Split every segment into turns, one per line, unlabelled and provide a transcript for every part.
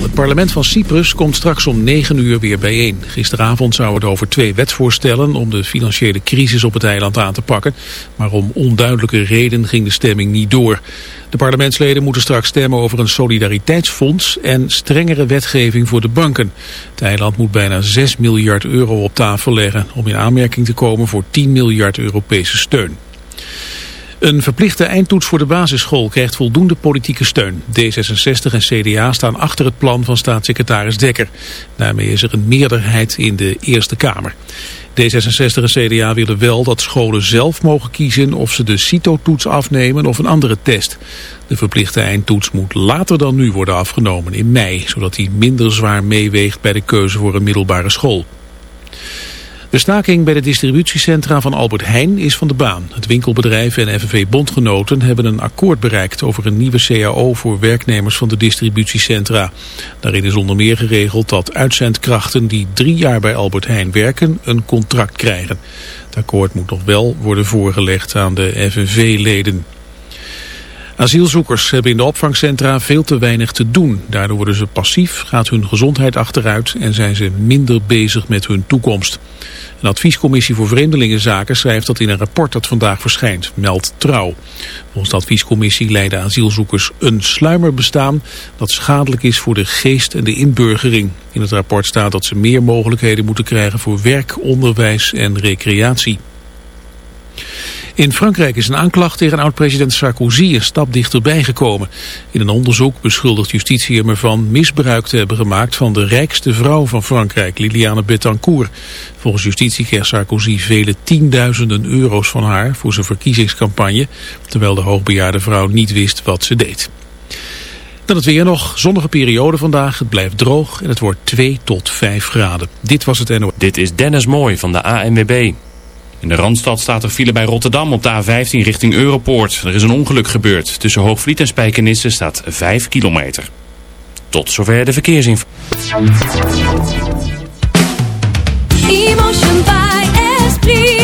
Het parlement van Cyprus komt straks om 9 uur weer bijeen. Gisteravond zou het over twee wetsvoorstellen om de financiële crisis op het eiland aan te pakken. Maar om onduidelijke reden ging de stemming niet door. De parlementsleden moeten straks stemmen over een solidariteitsfonds en strengere wetgeving voor de banken. Het eiland moet bijna 6 miljard euro op tafel leggen om in aanmerking te komen voor 10 miljard Europese steun. Een verplichte eindtoets voor de basisschool krijgt voldoende politieke steun. D66 en CDA staan achter het plan van staatssecretaris Dekker. Daarmee is er een meerderheid in de Eerste Kamer. D66 en CDA willen wel dat scholen zelf mogen kiezen of ze de CITO-toets afnemen of een andere test. De verplichte eindtoets moet later dan nu worden afgenomen in mei, zodat die minder zwaar meeweegt bij de keuze voor een middelbare school. De staking bij de distributiecentra van Albert Heijn is van de baan. Het winkelbedrijf en FNV Bondgenoten hebben een akkoord bereikt over een nieuwe CAO voor werknemers van de distributiecentra. Daarin is onder meer geregeld dat uitzendkrachten die drie jaar bij Albert Heijn werken een contract krijgen. Het akkoord moet nog wel worden voorgelegd aan de FNV-leden. Asielzoekers hebben in de opvangcentra veel te weinig te doen. Daardoor worden ze passief, gaat hun gezondheid achteruit en zijn ze minder bezig met hun toekomst. Een adviescommissie voor Vreemdelingenzaken schrijft dat in een rapport dat vandaag verschijnt, meldt Trouw. Volgens de adviescommissie leiden asielzoekers een sluimerbestaan dat schadelijk is voor de geest en de inburgering. In het rapport staat dat ze meer mogelijkheden moeten krijgen voor werk, onderwijs en recreatie. In Frankrijk is een aanklacht tegen oud-president Sarkozy een stap dichterbij gekomen. In een onderzoek beschuldigt justitie hem ervan misbruik te hebben gemaakt van de rijkste vrouw van Frankrijk, Liliane Bettencourt. Volgens justitie kreeg Sarkozy vele tienduizenden euro's van haar voor zijn verkiezingscampagne, terwijl de hoogbejaarde vrouw niet wist wat ze deed. Dan het weer nog. Zonnige periode vandaag. Het blijft droog en het wordt 2 tot 5 graden. Dit was het NO.
Dit is Dennis Mooi van de ANWB. In de Randstad staat er file bij Rotterdam op de A15 richting Europoort. Er is een ongeluk gebeurd. Tussen Hoogvliet en Spijkenisse staat 5 kilometer. Tot zover de verkeersinformatie.
By.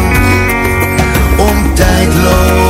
glow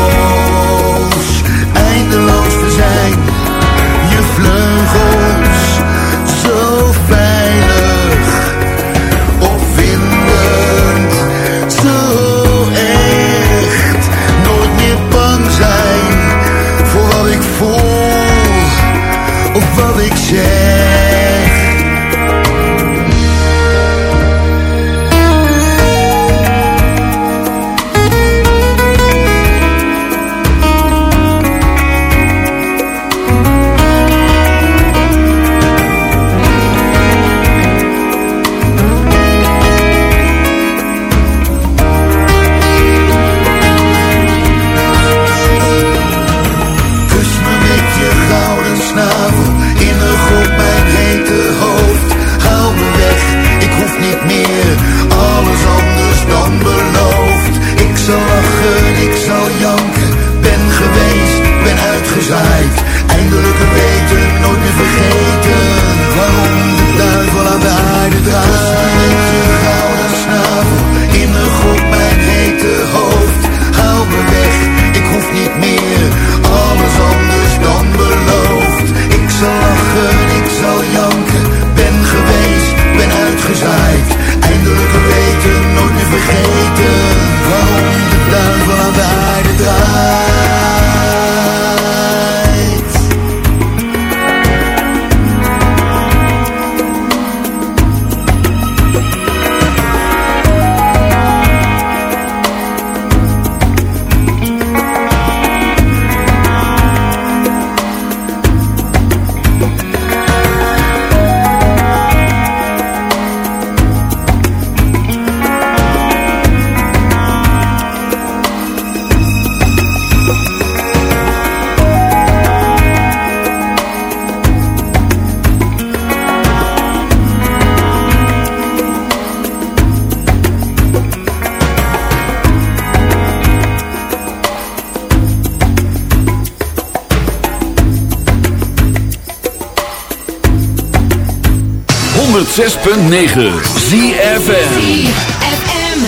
106.9 ZFM ZFM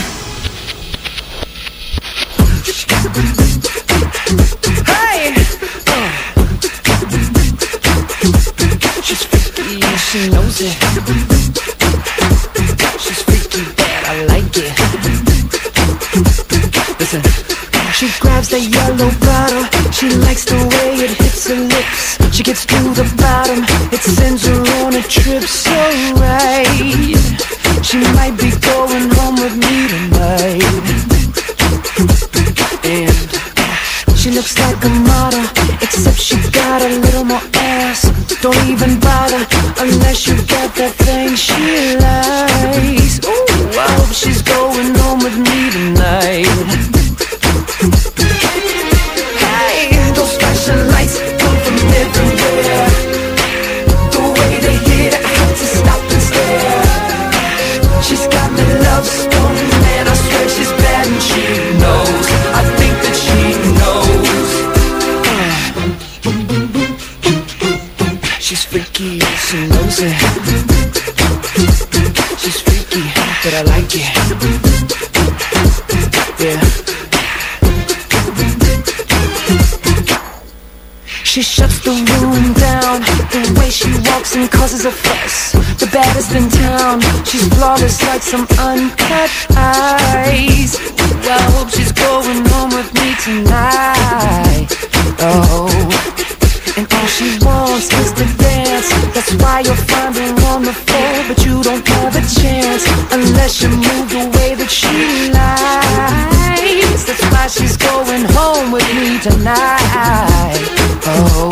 Hey she knows it She's freaky I like it She grabs the yellow bottle. She likes the way it hits her lips. She gets through the bottom. It sends her on a end. She looks like a model, except she got a little more ass. Don't even bother unless you got that thing she likes. I like it. Yeah. She shuts the room down. The way she walks and causes a fuss. The baddest in town. She's flawless like some uncut eyes. I hope she's going home with me tonight. Oh, and all she wants is to dance. That's why you're fine unless you move the way that she likes. That's why she's going home with me tonight. Oh,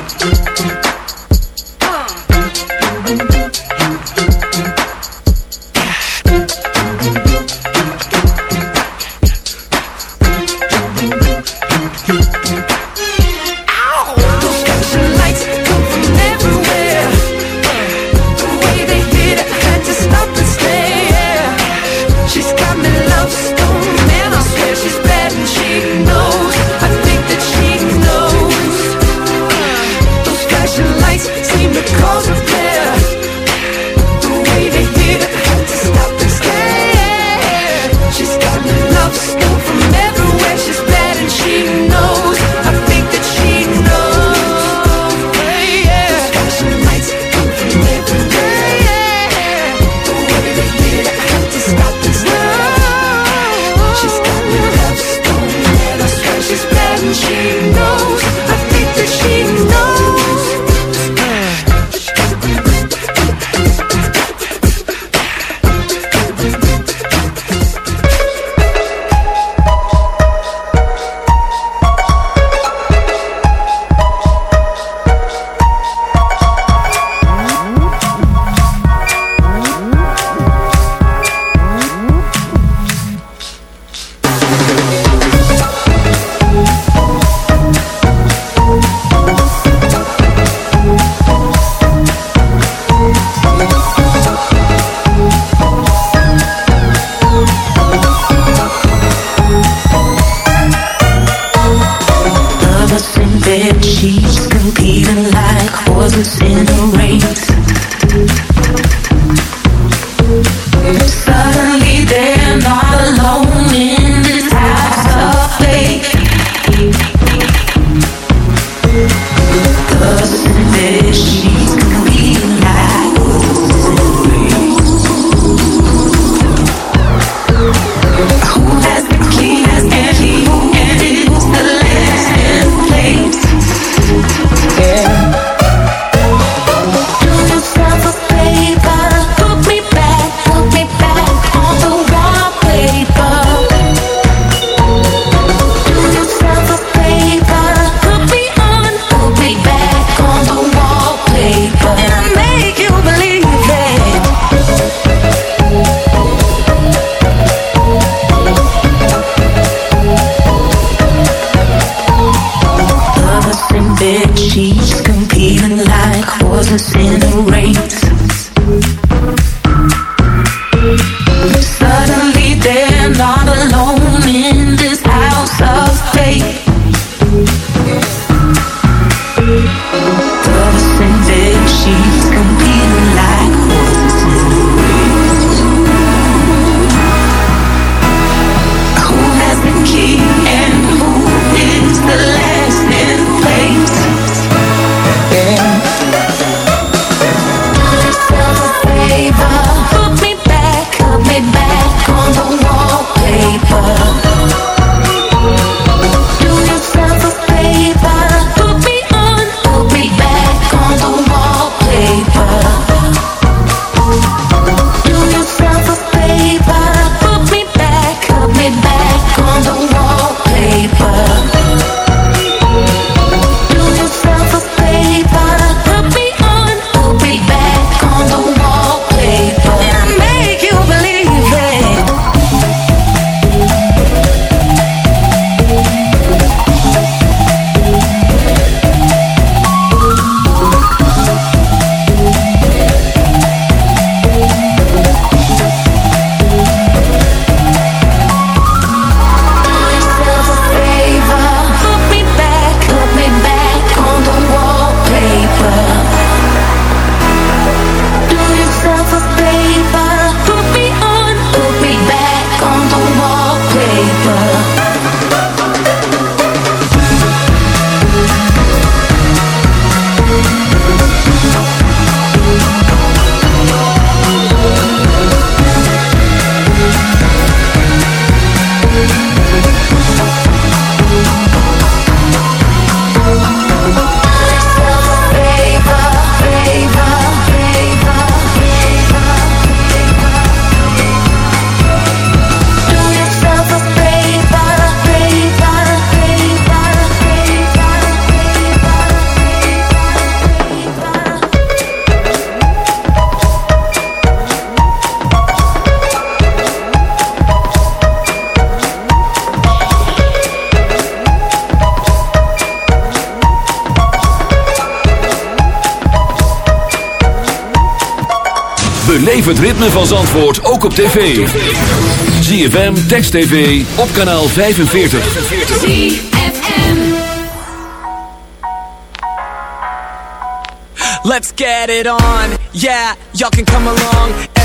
Van Zandvoort ook op tv. ZFM, Text TV, op kanaal 45.
Let's get it on, yeah, y'all can come along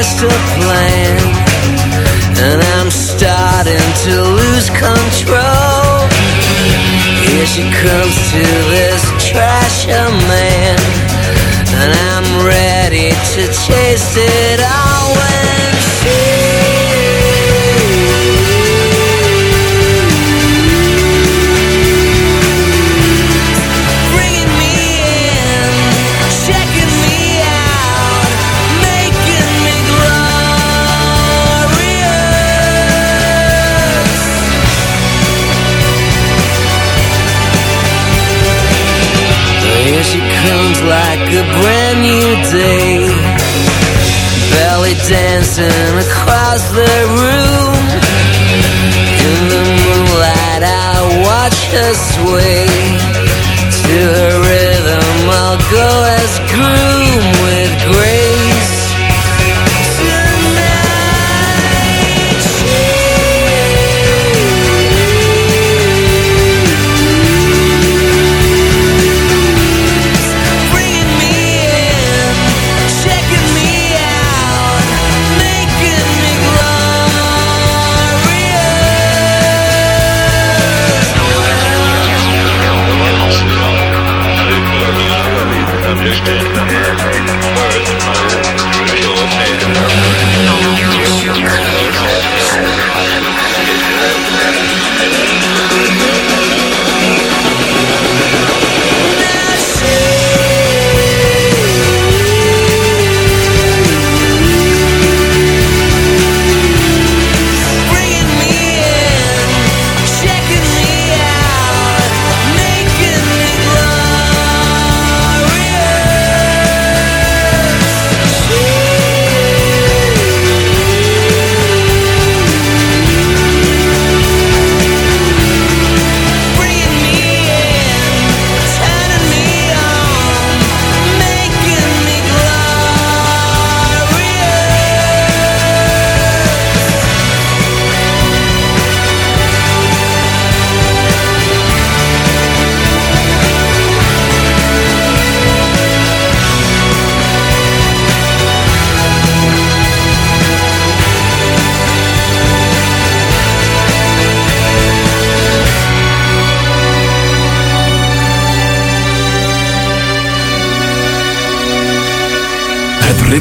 master plan. And I'm starting to lose control. Here she comes to this trasher man. And I'm ready to chase it all away.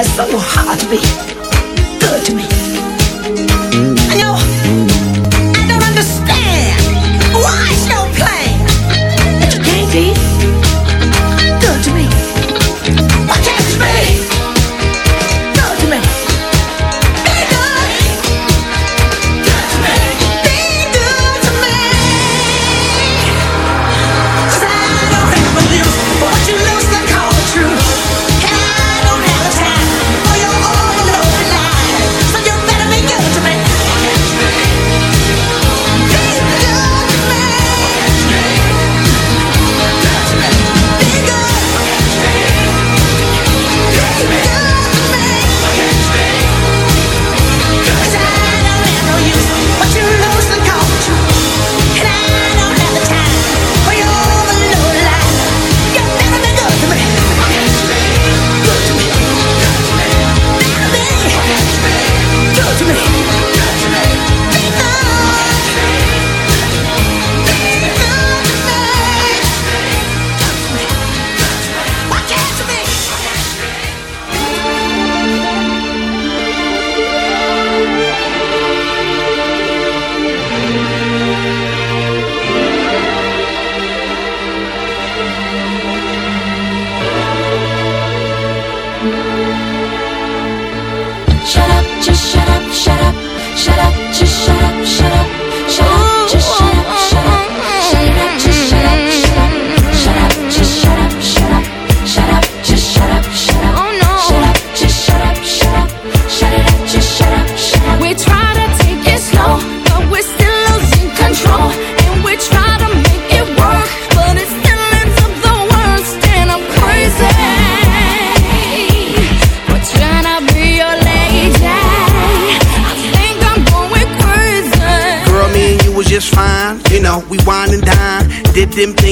my
soul heartbeat.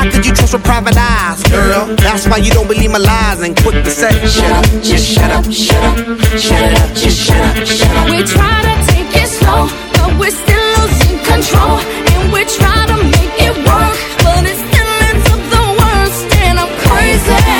How could you trust with private eyes, girl? That's why you don't believe my lies and quick to say, shut up, just shut up, shut up, shut it up, just shut up, shut up.
We try to take it slow, but we're still losing control. And we try to make it work, but it still ends up the worst. And I'm crazy.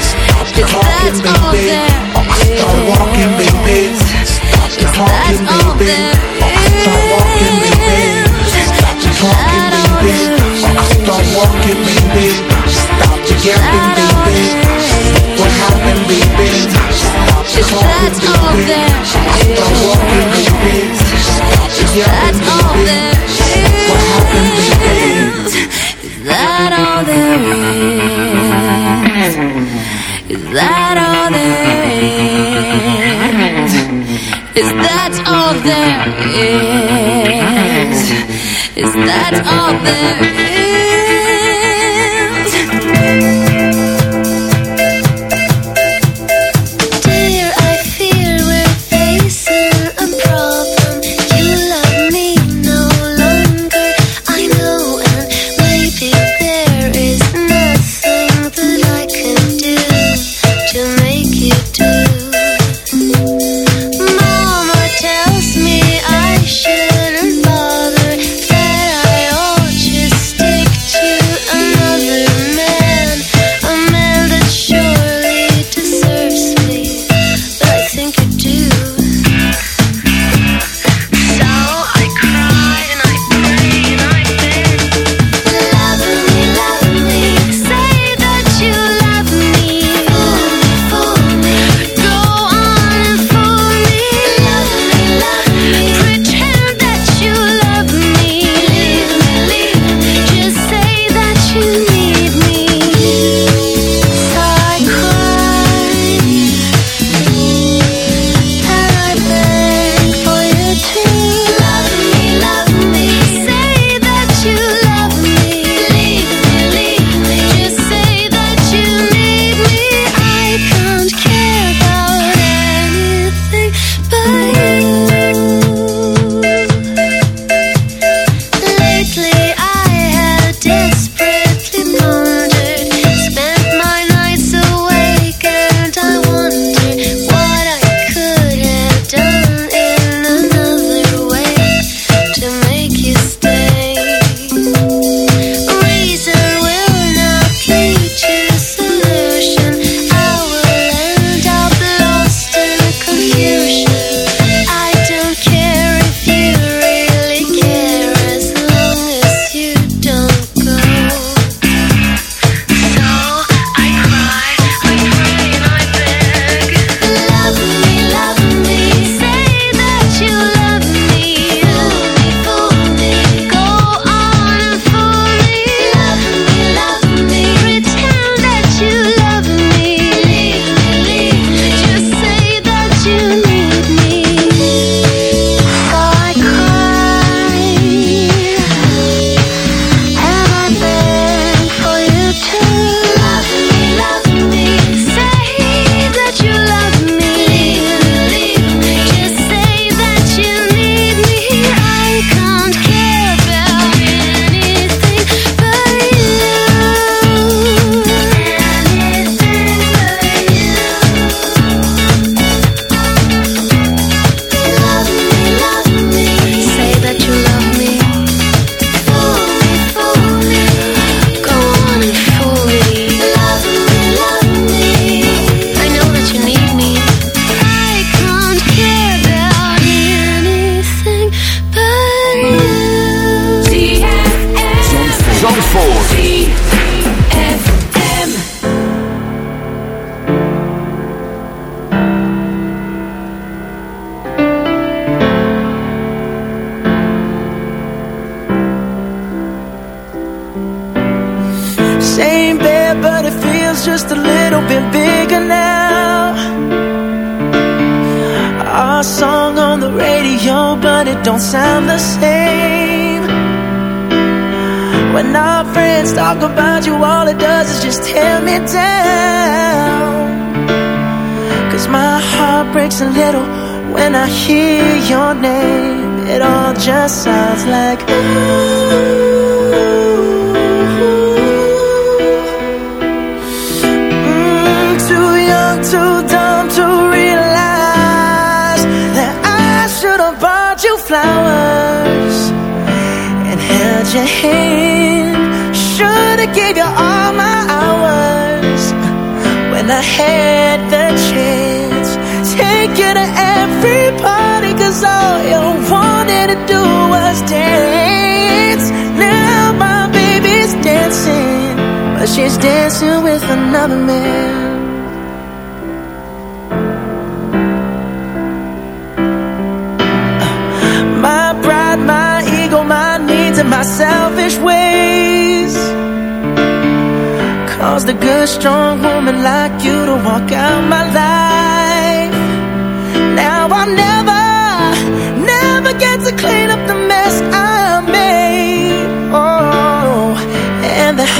Is? Is that all there
Four. Sounds like she's dancing with another man. My pride, my ego, my needs, and my selfish ways caused a good, strong woman like you to walk out my life.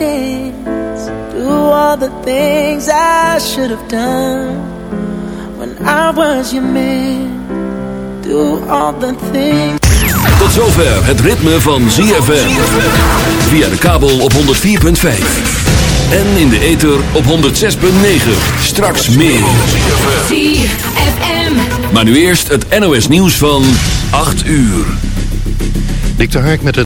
dance. Do all the things I should have done when I was your man. Do all the things.
Tot zover het ritme van ZFM. Via de kabel op 104.5. En in de ether op 106.9. Straks meer.
ZFM.
Maar nu eerst het NOS nieuws van 8 uur.
Dik de Hark met het